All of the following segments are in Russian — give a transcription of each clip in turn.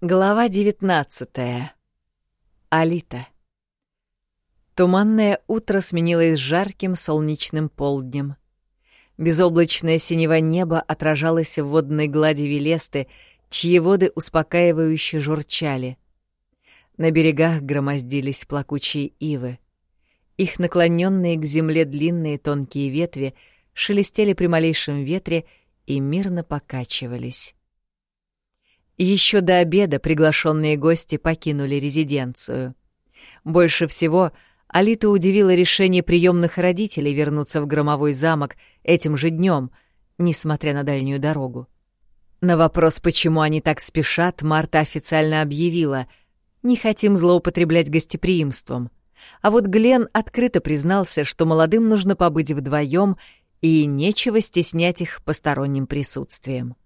Глава 19. Алита. Туманное утро сменилось жарким солнечным полднем. Безоблачное синего небо отражалось в водной глади Велесты, чьи воды успокаивающе журчали. На берегах громоздились плакучие ивы. Их наклоненные к земле длинные тонкие ветви шелестели при малейшем ветре и мирно покачивались. Еще до обеда приглашенные гости покинули резиденцию. Больше всего Алиту удивило решение приемных родителей вернуться в громовой замок этим же днем, несмотря на дальнюю дорогу. На вопрос, почему они так спешат, Марта официально объявила «Не хотим злоупотреблять гостеприимством». А вот Глен открыто признался, что молодым нужно побыть вдвоем и нечего стеснять их посторонним присутствием.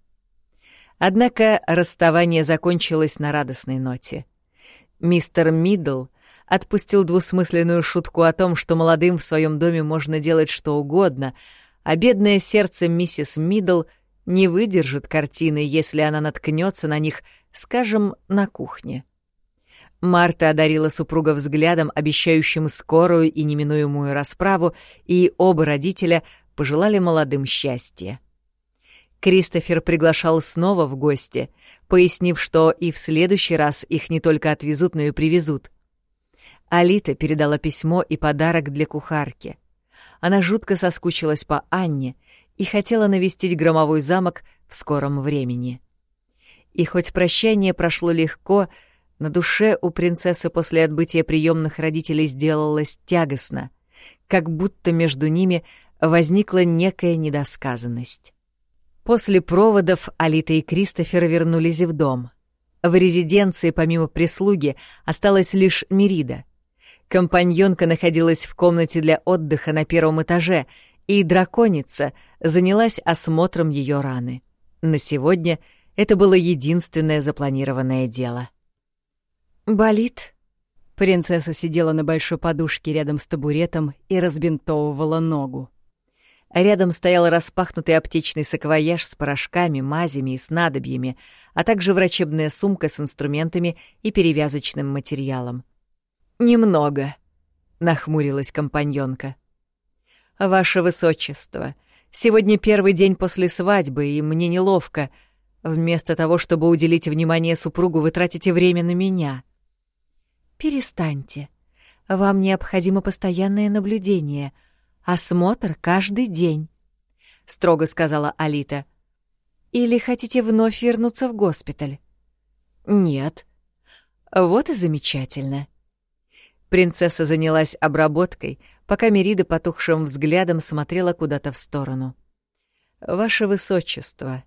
Однако расставание закончилось на радостной ноте. Мистер Мидл отпустил двусмысленную шутку о том, что молодым в своем доме можно делать что угодно, а бедное сердце миссис Мидл не выдержит картины, если она наткнется на них, скажем, на кухне. Марта одарила супруга взглядом, обещающим скорую и неминуемую расправу, и оба родителя пожелали молодым счастья. Кристофер приглашал снова в гости, пояснив, что и в следующий раз их не только отвезут, но и привезут. Алита передала письмо и подарок для кухарки. Она жутко соскучилась по Анне и хотела навестить громовой замок в скором времени. И хоть прощание прошло легко, на душе у принцессы после отбытия приемных родителей сделалось тягостно, как будто между ними возникла некая недосказанность. После проводов Алита и Кристофер вернулись в дом. В резиденции, помимо прислуги, осталась лишь Мерида. Компаньонка находилась в комнате для отдыха на первом этаже, и драконица занялась осмотром ее раны. На сегодня это было единственное запланированное дело. «Болит?» Принцесса сидела на большой подушке рядом с табуретом и разбинтовывала ногу. Рядом стоял распахнутый аптечный саквояж с порошками, мазями и снадобьями, а также врачебная сумка с инструментами и перевязочным материалом. «Немного», — нахмурилась компаньонка. «Ваше Высочество, сегодня первый день после свадьбы, и мне неловко. Вместо того, чтобы уделить внимание супругу, вы тратите время на меня». «Перестаньте. Вам необходимо постоянное наблюдение», — Осмотр каждый день», — строго сказала Алита. «Или хотите вновь вернуться в госпиталь?» «Нет». «Вот и замечательно». Принцесса занялась обработкой, пока Мерида потухшим взглядом смотрела куда-то в сторону. «Ваше Высочество,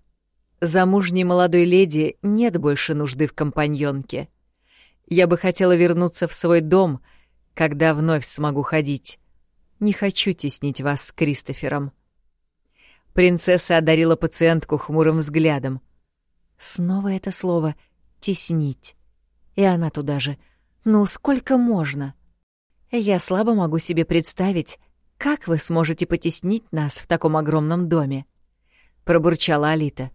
замужней молодой леди нет больше нужды в компаньонке. Я бы хотела вернуться в свой дом, когда вновь смогу ходить. Не хочу теснить вас с Кристофером». Принцесса одарила пациентку хмурым взглядом. Снова это слово «теснить». И она туда же. «Ну, сколько можно?» «Я слабо могу себе представить, как вы сможете потеснить нас в таком огромном доме?» — пробурчала Алита.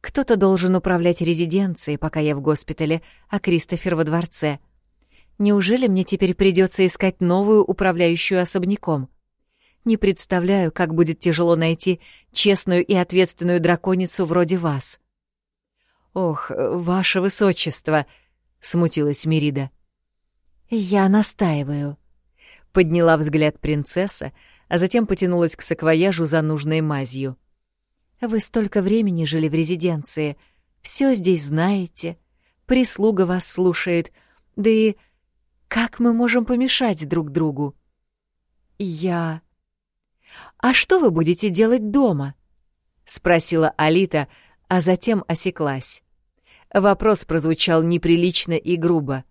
«Кто-то должен управлять резиденцией, пока я в госпитале, а Кристофер во дворце. Неужели мне теперь придется искать новую управляющую особняком? Не представляю, как будет тяжело найти честную и ответственную драконицу вроде вас. Ох, ваше высочество, смутилась Мирида. Я настаиваю. Подняла взгляд принцесса, а затем потянулась к саквояжу за нужной мазью. Вы столько времени жили в резиденции, все здесь знаете, прислуга вас слушает, да и как мы можем помешать друг другу? Я... А что вы будете делать дома? Спросила Алита, а затем осеклась. Вопрос прозвучал неприлично и грубо.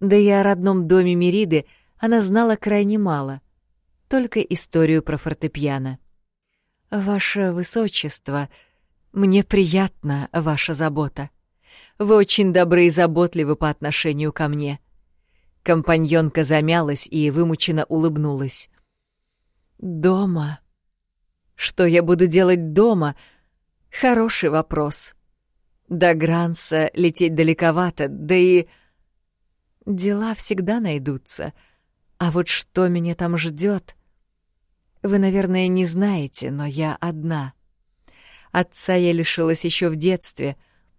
Да и о родном доме Мериды она знала крайне мало. Только историю про фортепиано. «Ваше Высочество, мне приятна ваша забота. Вы очень добры и заботливы по отношению ко мне. Компаньонка замялась и вымученно улыбнулась. «Дома? Что я буду делать дома? Хороший вопрос. До Гранса лететь далековато, да и... Дела всегда найдутся. А вот что меня там ждет? Вы, наверное, не знаете, но я одна. Отца я лишилась еще в детстве.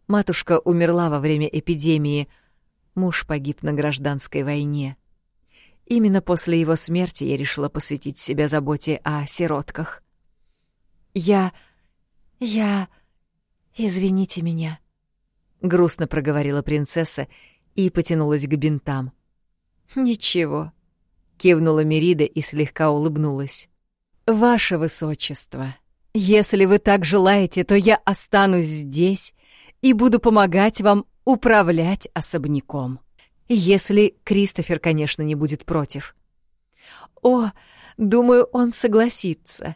Матушка умерла во время эпидемии. Муж погиб на гражданской войне. Именно после его смерти я решила посвятить себя заботе о сиротках. Я... я... Извините меня, — грустно проговорила принцесса и потянулась к бинтам. «Ничего», — кивнула Мерида и слегка улыбнулась. «Ваше высочество, если вы так желаете, то я останусь здесь и буду помогать вам управлять особняком. Если Кристофер, конечно, не будет против». «О, думаю, он согласится».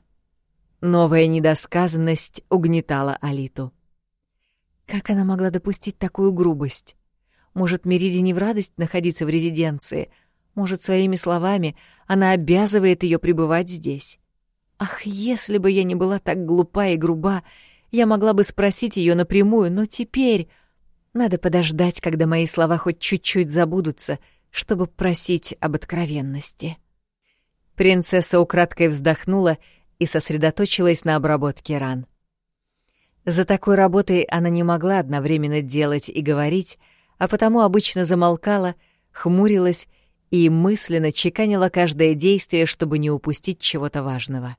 Новая недосказанность угнетала Алиту. Как она могла допустить такую грубость? Может, Мериди не в радость находиться в резиденции? Может, своими словами она обязывает ее пребывать здесь? Ах, если бы я не была так глупа и груба, я могла бы спросить ее напрямую, но теперь надо подождать, когда мои слова хоть чуть-чуть забудутся, чтобы просить об откровенности. Принцесса украдкой вздохнула и сосредоточилась на обработке ран. За такой работой она не могла одновременно делать и говорить, а потому обычно замолкала, хмурилась и мысленно чеканила каждое действие, чтобы не упустить чего-то важного.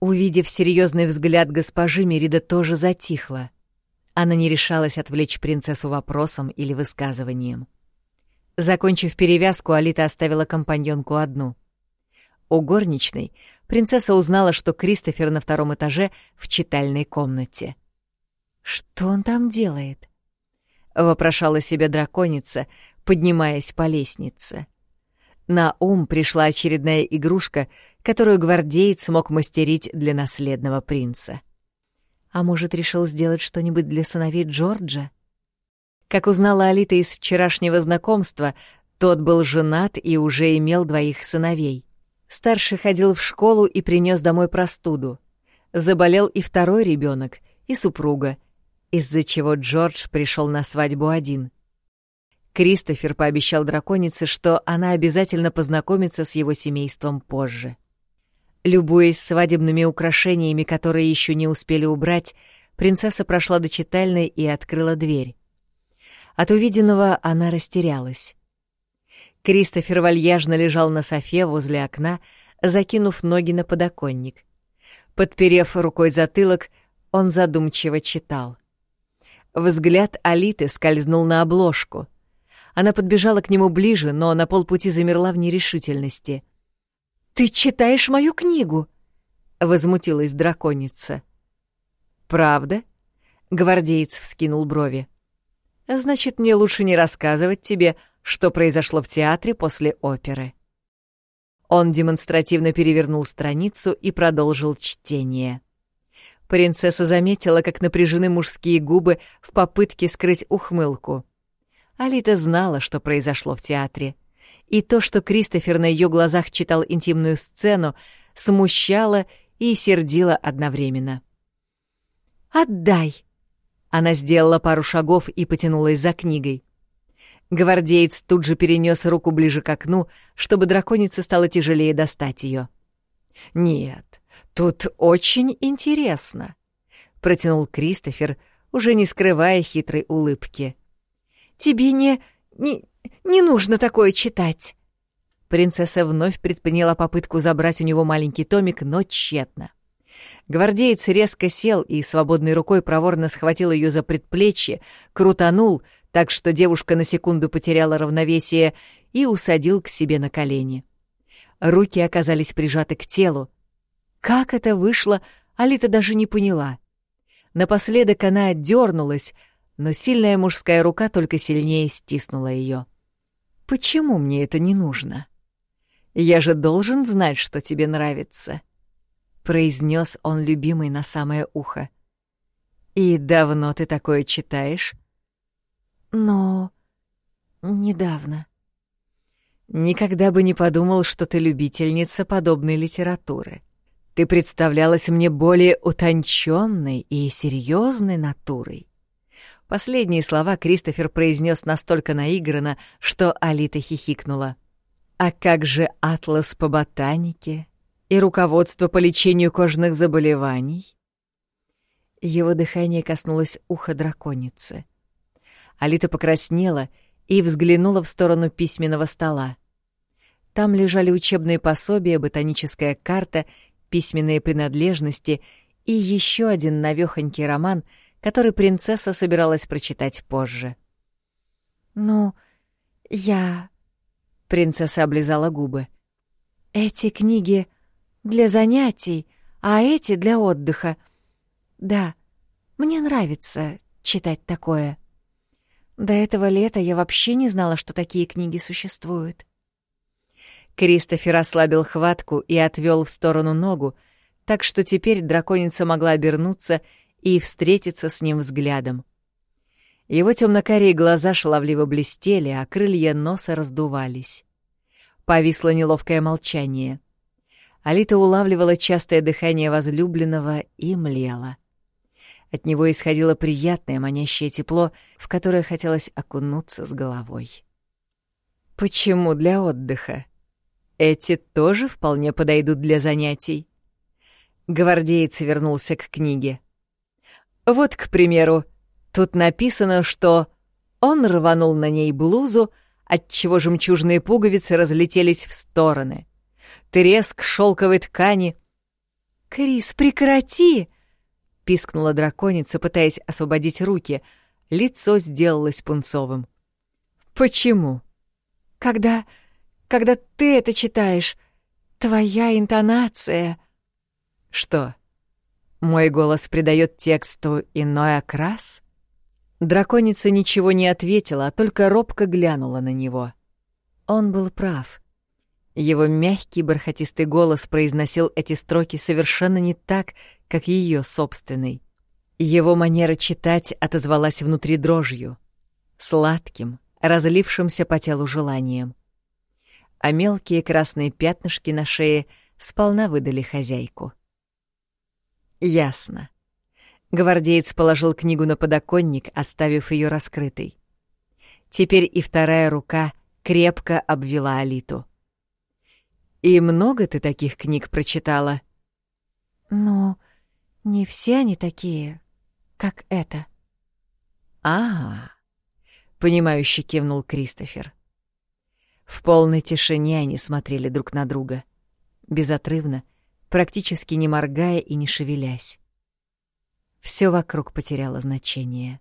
Увидев серьезный взгляд госпожи, Мерида тоже затихла. Она не решалась отвлечь принцессу вопросом или высказыванием. Закончив перевязку, Алита оставила компаньонку одну. У горничной принцесса узнала, что Кристофер на втором этаже в читальной комнате — «Что он там делает?» — вопрошала себя драконица, поднимаясь по лестнице. На ум пришла очередная игрушка, которую гвардеец мог мастерить для наследного принца. А может, решил сделать что-нибудь для сыновей Джорджа? Как узнала Алита из вчерашнего знакомства, тот был женат и уже имел двоих сыновей. Старший ходил в школу и принес домой простуду. Заболел и второй ребенок, и супруга — из-за чего Джордж пришел на свадьбу один. Кристофер пообещал драконице, что она обязательно познакомится с его семейством позже. Любуясь свадебными украшениями, которые еще не успели убрать, принцесса прошла до читальной и открыла дверь. От увиденного она растерялась. Кристофер вальяжно лежал на софе возле окна, закинув ноги на подоконник. Подперев рукой затылок, он задумчиво читал — Взгляд Алиты скользнул на обложку. Она подбежала к нему ближе, но на полпути замерла в нерешительности. «Ты читаешь мою книгу?» — возмутилась драконица. «Правда?» — гвардеец вскинул брови. «Значит, мне лучше не рассказывать тебе, что произошло в театре после оперы». Он демонстративно перевернул страницу и продолжил чтение. Принцесса заметила, как напряжены мужские губы в попытке скрыть ухмылку. Алита знала, что произошло в театре. И то, что Кристофер на ее глазах читал интимную сцену, смущало и сердило одновременно. «Отдай!» Она сделала пару шагов и потянулась за книгой. Гвардеец тут же перенес руку ближе к окну, чтобы драконице стало тяжелее достать ее. «Нет, «Тут очень интересно», — протянул Кристофер, уже не скрывая хитрой улыбки. «Тебе не... не... не нужно такое читать». Принцесса вновь предприняла попытку забрать у него маленький томик, но тщетно. Гвардеец резко сел и свободной рукой проворно схватил ее за предплечье, крутанул, так что девушка на секунду потеряла равновесие и усадил к себе на колени. Руки оказались прижаты к телу, как это вышло, Алита даже не поняла. Напоследок она отдернулась, но сильная мужская рука только сильнее стиснула ее. «Почему мне это не нужно? Я же должен знать, что тебе нравится», — произнес он любимый на самое ухо. «И давно ты такое читаешь?» «Но... недавно». «Никогда бы не подумал, что ты любительница подобной литературы», ты представлялась мне более утонченной и серьезной натурой. Последние слова Кристофер произнес настолько наигранно, что Алита хихикнула. «А как же атлас по ботанике и руководство по лечению кожных заболеваний?» Его дыхание коснулось уха драконицы. Алита покраснела и взглянула в сторону письменного стола. Там лежали учебные пособия, ботаническая карта, письменные принадлежности и еще один навёхонький роман — который принцесса собиралась прочитать позже. «Ну, я...» — принцесса облизала губы. «Эти книги для занятий, а эти для отдыха. Да, мне нравится читать такое. До этого лета я вообще не знала, что такие книги существуют». Кристофер ослабил хватку и отвел в сторону ногу, так что теперь драконица могла обернуться и встретиться с ним взглядом. Его темно-карие глаза шаловливо блестели, а крылья носа раздувались. Повисло неловкое молчание. Алита улавливала частое дыхание возлюбленного и млела. От него исходило приятное манящее тепло, в которое хотелось окунуться с головой. Почему для отдыха? Эти тоже вполне подойдут для занятий. Гвардеец вернулся к книге. Вот, к примеру, тут написано, что он рванул на ней блузу, отчего жемчужные пуговицы разлетелись в стороны. Треск шелковой ткани. «Крис, прекрати!» — пискнула драконица, пытаясь освободить руки. Лицо сделалось пунцовым. «Почему?» «Когда... когда ты это читаешь, твоя интонация...» «Что?» Мой голос придает тексту иной окрас? Драконица ничего не ответила, а только робко глянула на него. Он был прав. Его мягкий бархатистый голос произносил эти строки совершенно не так, как ее собственный. Его манера читать отозвалась внутри дрожью, сладким, разлившимся по телу желанием. А мелкие красные пятнышки на шее сполна выдали хозяйку. Ясно. Гвардеец положил книгу на подоконник, оставив ее раскрытой. Теперь и вторая рука крепко обвела Алиту. «И много ты таких книг прочитала?» «Ну, не все они такие, как это». «А, — понимающе кивнул Кристофер. В полной тишине они смотрели друг на друга. Безотрывно — практически не моргая и не шевелясь. Все вокруг потеряло значение.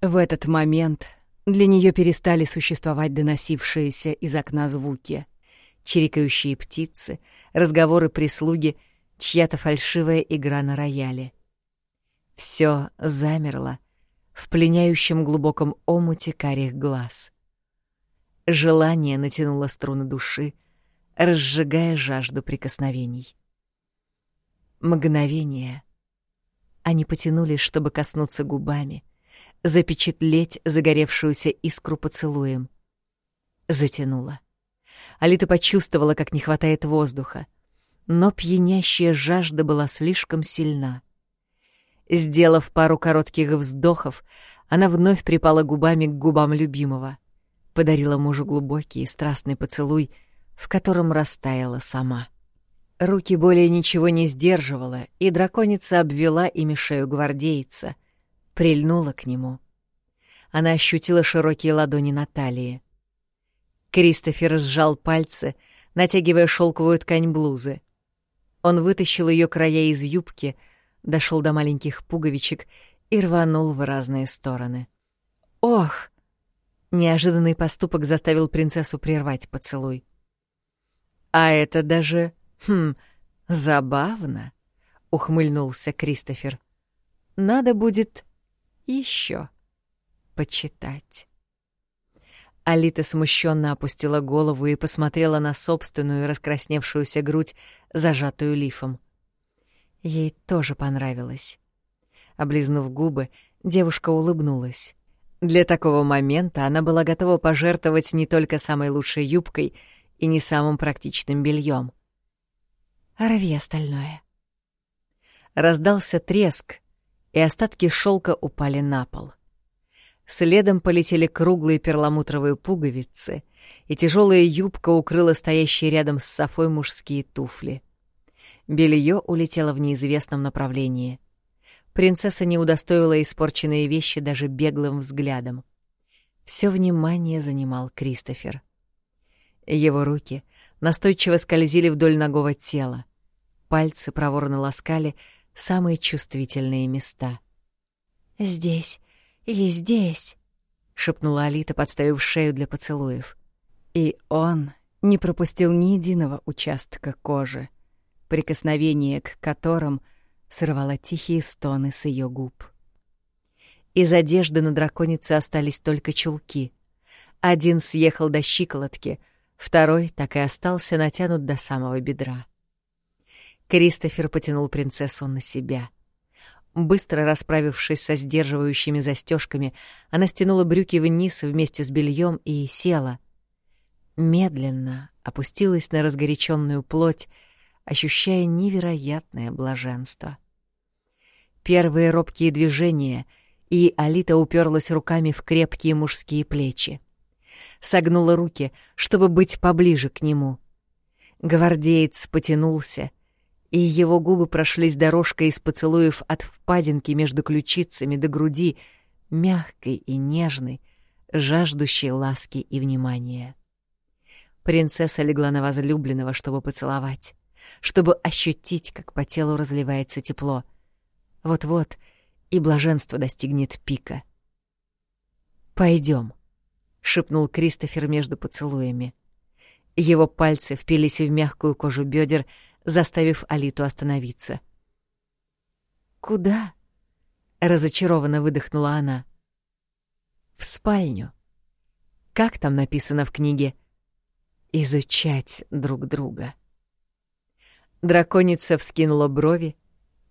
В этот момент для нее перестали существовать доносившиеся из окна звуки, чирикающие птицы, разговоры прислуги, чья-то фальшивая игра на рояле. Все замерло в пленяющем глубоком омуте карих глаз. Желание натянуло струны души, разжигая жажду прикосновений. Мгновение. Они потянулись, чтобы коснуться губами, запечатлеть загоревшуюся искру поцелуем. Затянуло. Алита почувствовала, как не хватает воздуха, но пьянящая жажда была слишком сильна. Сделав пару коротких вздохов, она вновь припала губами к губам любимого, подарила мужу глубокий и страстный поцелуй — в котором растаяла сама. Руки более ничего не сдерживала, и драконица обвела ими шею гвардейца, прильнула к нему. Она ощутила широкие ладони Натальи. Кристофер сжал пальцы, натягивая шелковую ткань блузы. Он вытащил ее края из юбки, дошел до маленьких пуговичек и рванул в разные стороны. «Ох!» Неожиданный поступок заставил принцессу прервать поцелуй. А это даже, хм, забавно, ухмыльнулся Кристофер. Надо будет еще почитать. Алита смущенно опустила голову и посмотрела на собственную раскрасневшуюся грудь, зажатую лифом. Ей тоже понравилось. Облизнув губы, девушка улыбнулась. Для такого момента она была готова пожертвовать не только самой лучшей юбкой — и не самым практичным бельем. «Рви остальное». Раздался треск, и остатки шелка упали на пол. Следом полетели круглые перламутровые пуговицы, и тяжелая юбка укрыла стоящие рядом с Софой мужские туфли. Белье улетело в неизвестном направлении. Принцесса не удостоила испорченные вещи даже беглым взглядом. Все внимание занимал Кристофер. Его руки настойчиво скользили вдоль ногого тела. Пальцы проворно ласкали самые чувствительные места. «Здесь и здесь», — шепнула Алита, подставив шею для поцелуев. И он не пропустил ни единого участка кожи, прикосновение к которым сорвало тихие стоны с ее губ. Из одежды на драконице остались только чулки. Один съехал до щиколотки, второй так и остался натянут до самого бедра. Кристофер потянул принцессу на себя. Быстро расправившись со сдерживающими застежками, она стянула брюки вниз вместе с бельем и села. Медленно опустилась на разгоряченную плоть, ощущая невероятное блаженство. Первые робкие движения, и Алита уперлась руками в крепкие мужские плечи. Согнула руки, чтобы быть поближе к нему. Гвардеец потянулся, и его губы прошлись дорожкой из поцелуев от впадинки между ключицами до груди, мягкой и нежной, жаждущей ласки и внимания. Принцесса легла на возлюбленного, чтобы поцеловать, чтобы ощутить, как по телу разливается тепло. Вот-вот и блаженство достигнет пика. «Пойдем», — шепнул Кристофер между поцелуями. Его пальцы впились в мягкую кожу бедер, заставив Алиту остановиться. «Куда?» — разочарованно выдохнула она. «В спальню. Как там написано в книге? Изучать друг друга». Драконица вскинула брови,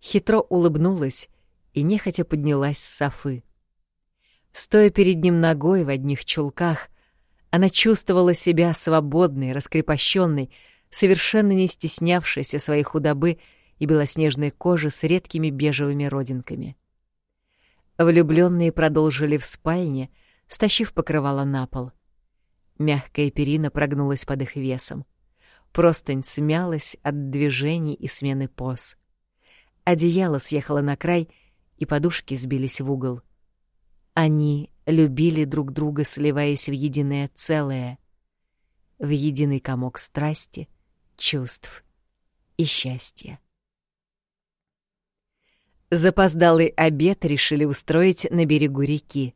хитро улыбнулась и нехотя поднялась с софы. Стоя перед ним ногой в одних чулках, она чувствовала себя свободной, раскрепощенной, совершенно не стеснявшейся своей худобы и белоснежной кожи с редкими бежевыми родинками. Влюбленные продолжили в спальне, стащив покрывало на пол. Мягкая перина прогнулась под их весом. Простынь смялась от движений и смены поз. Одеяло съехало на край, и подушки сбились в угол. Они любили друг друга, сливаясь в единое целое, в единый комок страсти — чувств и счастья. Запоздалый обед решили устроить на берегу реки.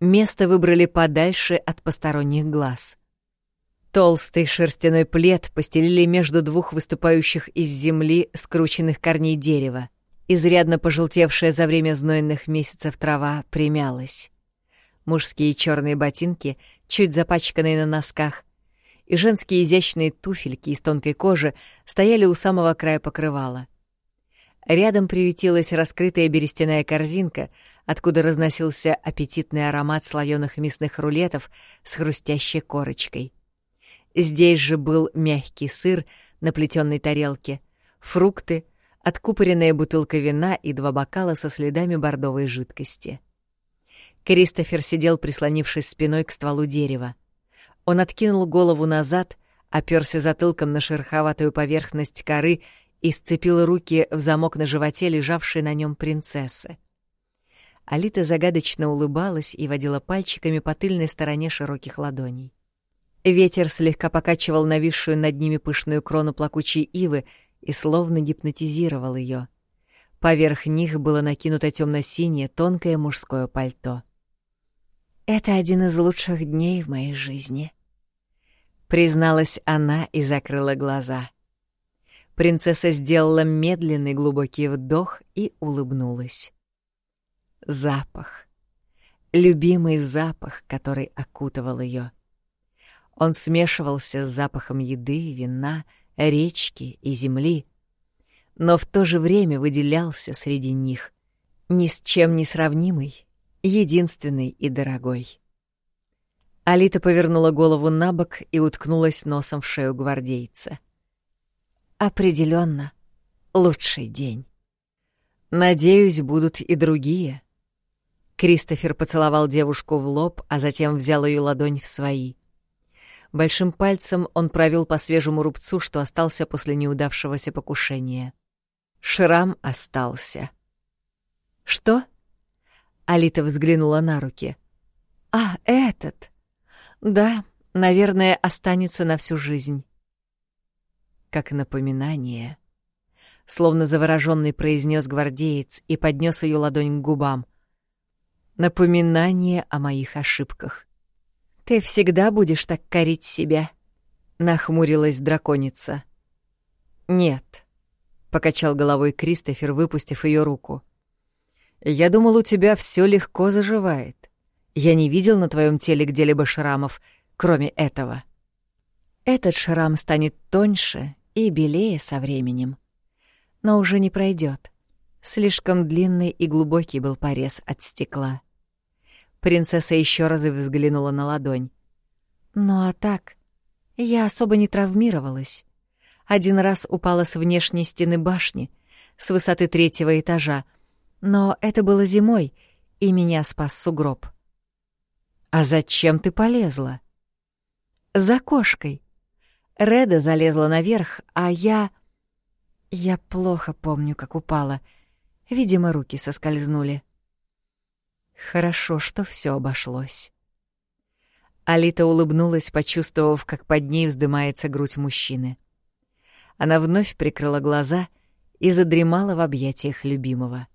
Место выбрали подальше от посторонних глаз. Толстый шерстяной плед постелили между двух выступающих из земли скрученных корней дерева. Изрядно пожелтевшая за время знойных месяцев трава примялась. Мужские черные ботинки, чуть запачканные на носках, и женские изящные туфельки из тонкой кожи стояли у самого края покрывала. Рядом приютилась раскрытая берестяная корзинка, откуда разносился аппетитный аромат слоёных мясных рулетов с хрустящей корочкой. Здесь же был мягкий сыр на плетённой тарелке, фрукты, откупоренная бутылка вина и два бокала со следами бордовой жидкости. Кристофер сидел, прислонившись спиной к стволу дерева. Он откинул голову назад, оперся затылком на шероховатую поверхность коры и сцепил руки в замок на животе лежавшей на нем принцессы. Алита загадочно улыбалась и водила пальчиками по тыльной стороне широких ладоней. Ветер слегка покачивал нависшую над ними пышную крону плакучей ивы и словно гипнотизировал ее. Поверх них было накинуто темно-синее тонкое мужское пальто. «Это один из лучших дней в моей жизни», призналась она и закрыла глаза. Принцесса сделала медленный глубокий вдох и улыбнулась. Запах. Любимый запах, который окутывал ее. Он смешивался с запахом еды, вина, речки и земли, но в то же время выделялся среди них, ни с чем не сравнимый, единственный и дорогой. Алита повернула голову на бок и уткнулась носом в шею гвардейца. Определенно, лучший день. Надеюсь, будут и другие. Кристофер поцеловал девушку в лоб, а затем взял ее ладонь в свои. Большим пальцем он провел по свежему рубцу, что остался после неудавшегося покушения. Шрам остался. «Что?» Алита взглянула на руки. «А, этот! Да, наверное, останется на всю жизнь». Как напоминание, словно завороженный произнес гвардеец и поднес ее ладонь к губам. Напоминание о моих ошибках. «Ты всегда будешь так корить себя?» — нахмурилась драконица. «Нет», — покачал головой Кристофер, выпустив ее руку. «Я думал, у тебя все легко заживает. Я не видел на твоем теле где-либо шрамов, кроме этого». Этот шрам станет тоньше и белее со временем, но уже не пройдет. Слишком длинный и глубокий был порез от стекла. Принцесса еще раз взглянула на ладонь. Ну а так, я особо не травмировалась. Один раз упала с внешней стены башни, с высоты третьего этажа, но это было зимой, и меня спас сугроб. «А зачем ты полезла?» «За кошкой. Реда залезла наверх, а я...» Я плохо помню, как упала. Видимо, руки соскользнули. Хорошо, что все обошлось. Алита улыбнулась, почувствовав, как под ней вздымается грудь мужчины. Она вновь прикрыла глаза и задремала в объятиях любимого.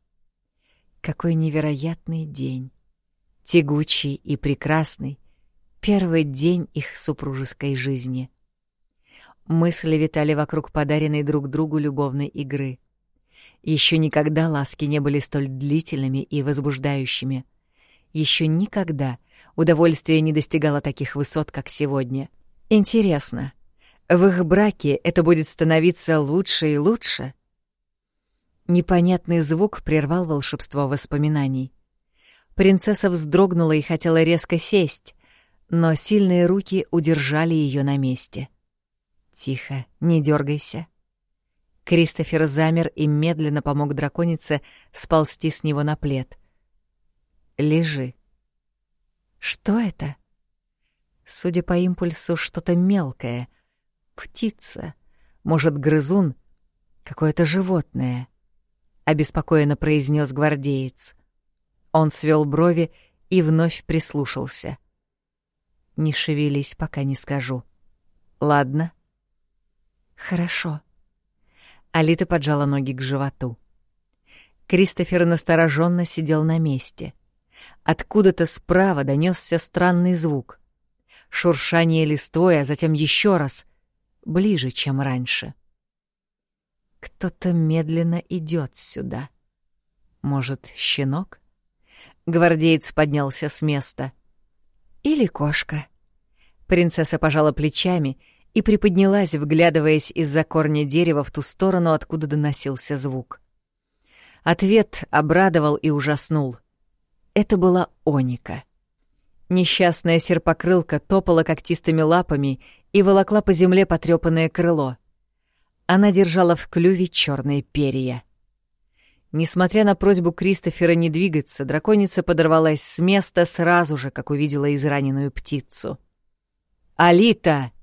Какой невероятный день! Тягучий и прекрасный, первый день их супружеской жизни. Мысли витали вокруг подаренной друг другу любовной игры. Еще никогда ласки не были столь длительными и возбуждающими. Еще никогда удовольствие не достигало таких высот, как сегодня. Интересно, в их браке это будет становиться лучше и лучше? Непонятный звук прервал волшебство воспоминаний. Принцесса вздрогнула и хотела резко сесть, но сильные руки удержали ее на месте. «Тихо, не дергайся», Кристофер замер и медленно помог драконице сползти с него на плед. «Лежи». «Что это?» Судя по импульсу, что-то мелкое. Птица. Может, грызун? Какое-то животное. Обеспокоенно произнес гвардеец. Он свел брови и вновь прислушался. «Не шевелись, пока не скажу. Ладно?» «Хорошо». Алита поджала ноги к животу. Кристофер настороженно сидел на месте. Откуда-то справа донесся странный звук. Шуршание листвой, а затем еще раз, ближе, чем раньше. Кто-то медленно идет сюда. Может, щенок? Гвардеец поднялся с места. Или кошка. Принцесса пожала плечами и приподнялась, вглядываясь из-за корня дерева в ту сторону, откуда доносился звук. Ответ обрадовал и ужаснул. Это была Оника. Несчастная серпокрылка топала когтистыми лапами и волокла по земле потрёпанное крыло. Она держала в клюве черные перья. Несмотря на просьбу Кристофера не двигаться, драконица подорвалась с места сразу же, как увидела израненную птицу. «Алита!» —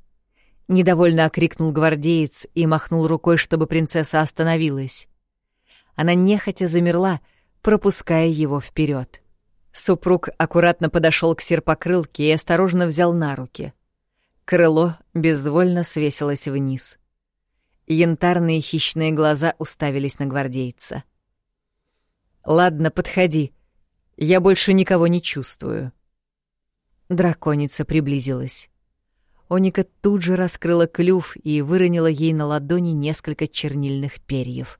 недовольно окрикнул гвардеец и махнул рукой, чтобы принцесса остановилась. Она нехотя замерла, пропуская его вперед. Супруг аккуратно подошел к серпокрылке и осторожно взял на руки. Крыло безвольно свесилось вниз. Янтарные хищные глаза уставились на гвардейца. «Ладно, подходи. Я больше никого не чувствую». Драконица приблизилась. Оника тут же раскрыла клюв и выронила ей на ладони несколько чернильных перьев.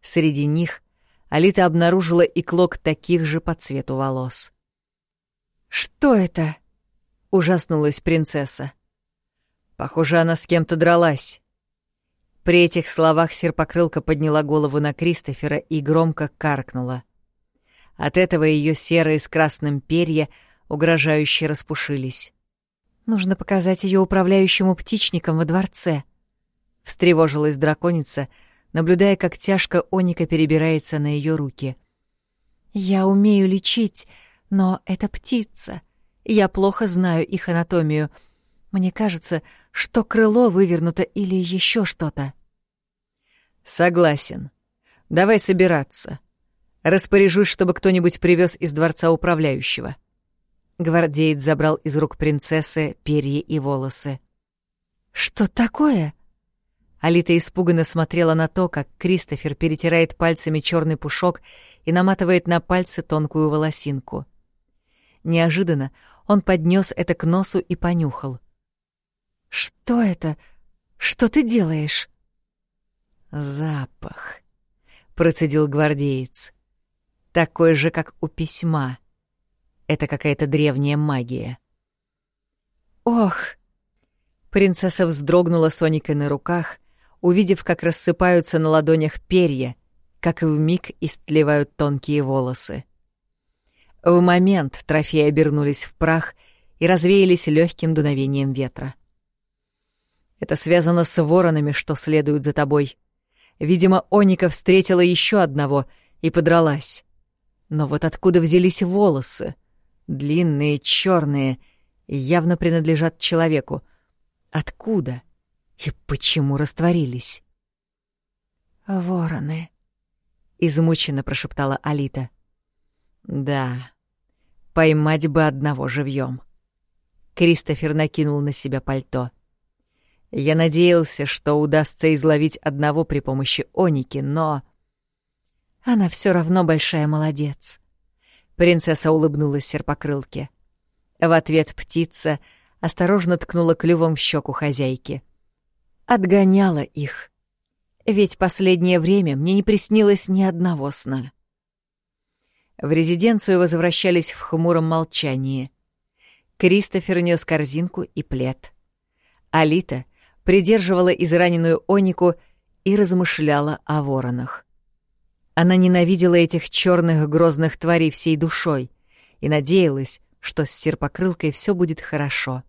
Среди них Алита обнаружила и клок таких же по цвету волос. «Что это?» — ужаснулась принцесса. Похоже, она с кем-то дралась. При этих словах серпокрылка подняла голову на Кристофера и громко каркнула. От этого ее серые с красным перья угрожающе распушились. Нужно показать ее управляющему птичникам во дворце. Встревожилась драконица, наблюдая, как тяжко Оника перебирается на ее руки. Я умею лечить, но это птица. Я плохо знаю их анатомию. Мне кажется, что крыло вывернуто или еще что-то. Согласен. Давай собираться. Распоряжусь, чтобы кто-нибудь привез из дворца управляющего. Гвардеец забрал из рук принцессы перья и волосы. «Что такое?» Алита испуганно смотрела на то, как Кристофер перетирает пальцами черный пушок и наматывает на пальцы тонкую волосинку. Неожиданно он поднес это к носу и понюхал. «Что это? Что ты делаешь?» «Запах», — процедил гвардеец. «Такой же, как у письма. Это какая-то древняя магия». «Ох!» Принцесса вздрогнула Соникой на руках, увидев, как рассыпаются на ладонях перья, как и вмиг истлевают тонкие волосы. В момент трофеи обернулись в прах и развеялись легким дуновением ветра. Это связано с воронами, что следуют за тобой. Видимо, Оника встретила еще одного и подралась. Но вот откуда взялись волосы? Длинные, черные, явно принадлежат человеку. Откуда? И почему растворились? «Вороны», — измученно прошептала Алита. «Да, поймать бы одного живьем. Кристофер накинул на себя пальто. Я надеялся, что удастся изловить одного при помощи Оники, но... Она все равно большая молодец. Принцесса улыбнулась серпокрылке. В ответ птица осторожно ткнула клювом в щеку хозяйки отгоняла их. Ведь последнее время мне не приснилось ни одного сна. В резиденцию возвращались в хмуром молчании. Кристофер нес корзинку и плед. Алита придерживала израненную Онику и размышляла о воронах. Она ненавидела этих черных грозных тварей всей душой и надеялась, что с серпокрылкой все будет хорошо.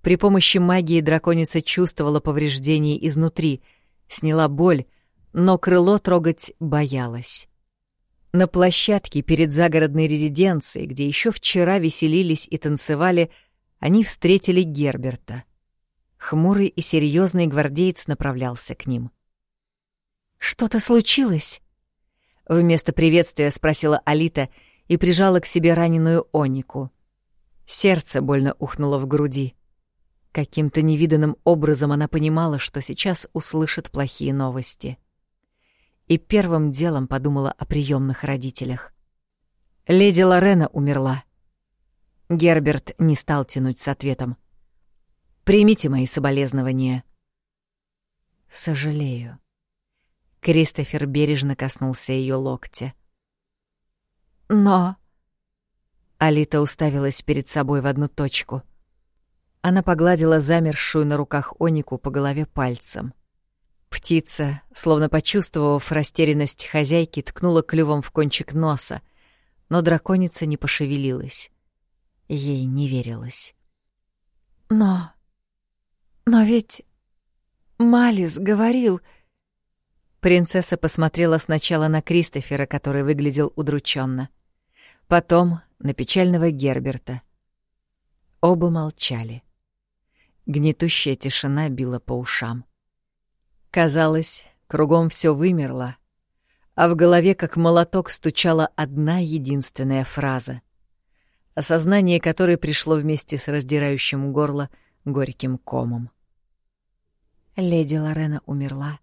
При помощи магии драконица чувствовала повреждения изнутри, сняла боль, но крыло трогать боялась. На площадке перед загородной резиденцией, где еще вчера веселились и танцевали, они встретили Герберта. Хмурый и серьезный гвардеец направлялся к ним. «Что-то случилось?» Вместо приветствия спросила Алита и прижала к себе раненую Онику. Сердце больно ухнуло в груди. Каким-то невиданным образом она понимала, что сейчас услышит плохие новости. И первым делом подумала о приемных родителях. Леди Лорена умерла. Герберт не стал тянуть с ответом. «Примите мои соболезнования». «Сожалею». Кристофер бережно коснулся ее локтя. «Но...» Алита уставилась перед собой в одну точку — она погладила замершую на руках Онику по голове пальцем. Птица, словно почувствовав растерянность хозяйки, ткнула клювом в кончик носа, но драконица не пошевелилась. Ей не верилось. «Но... но ведь... Малис говорил...» Принцесса посмотрела сначала на Кристофера, который выглядел удрученно, потом на печального Герберта. Оба молчали. Гнетущая тишина била по ушам. Казалось, кругом все вымерло, а в голове как молоток стучала одна единственная фраза, осознание которой пришло вместе с раздирающим горло горьким комом. Леди Лорена умерла,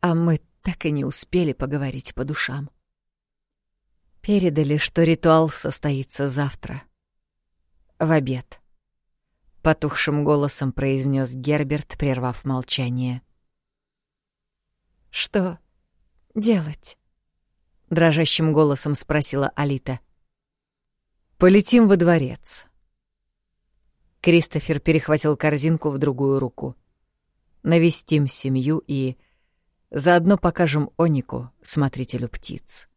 а мы так и не успели поговорить по душам. Передали, что ритуал состоится завтра. В обед. — потухшим голосом произнес Герберт, прервав молчание. «Что делать?» — дрожащим голосом спросила Алита. «Полетим во дворец». Кристофер перехватил корзинку в другую руку. «Навестим семью и заодно покажем Онику, смотрителю птиц».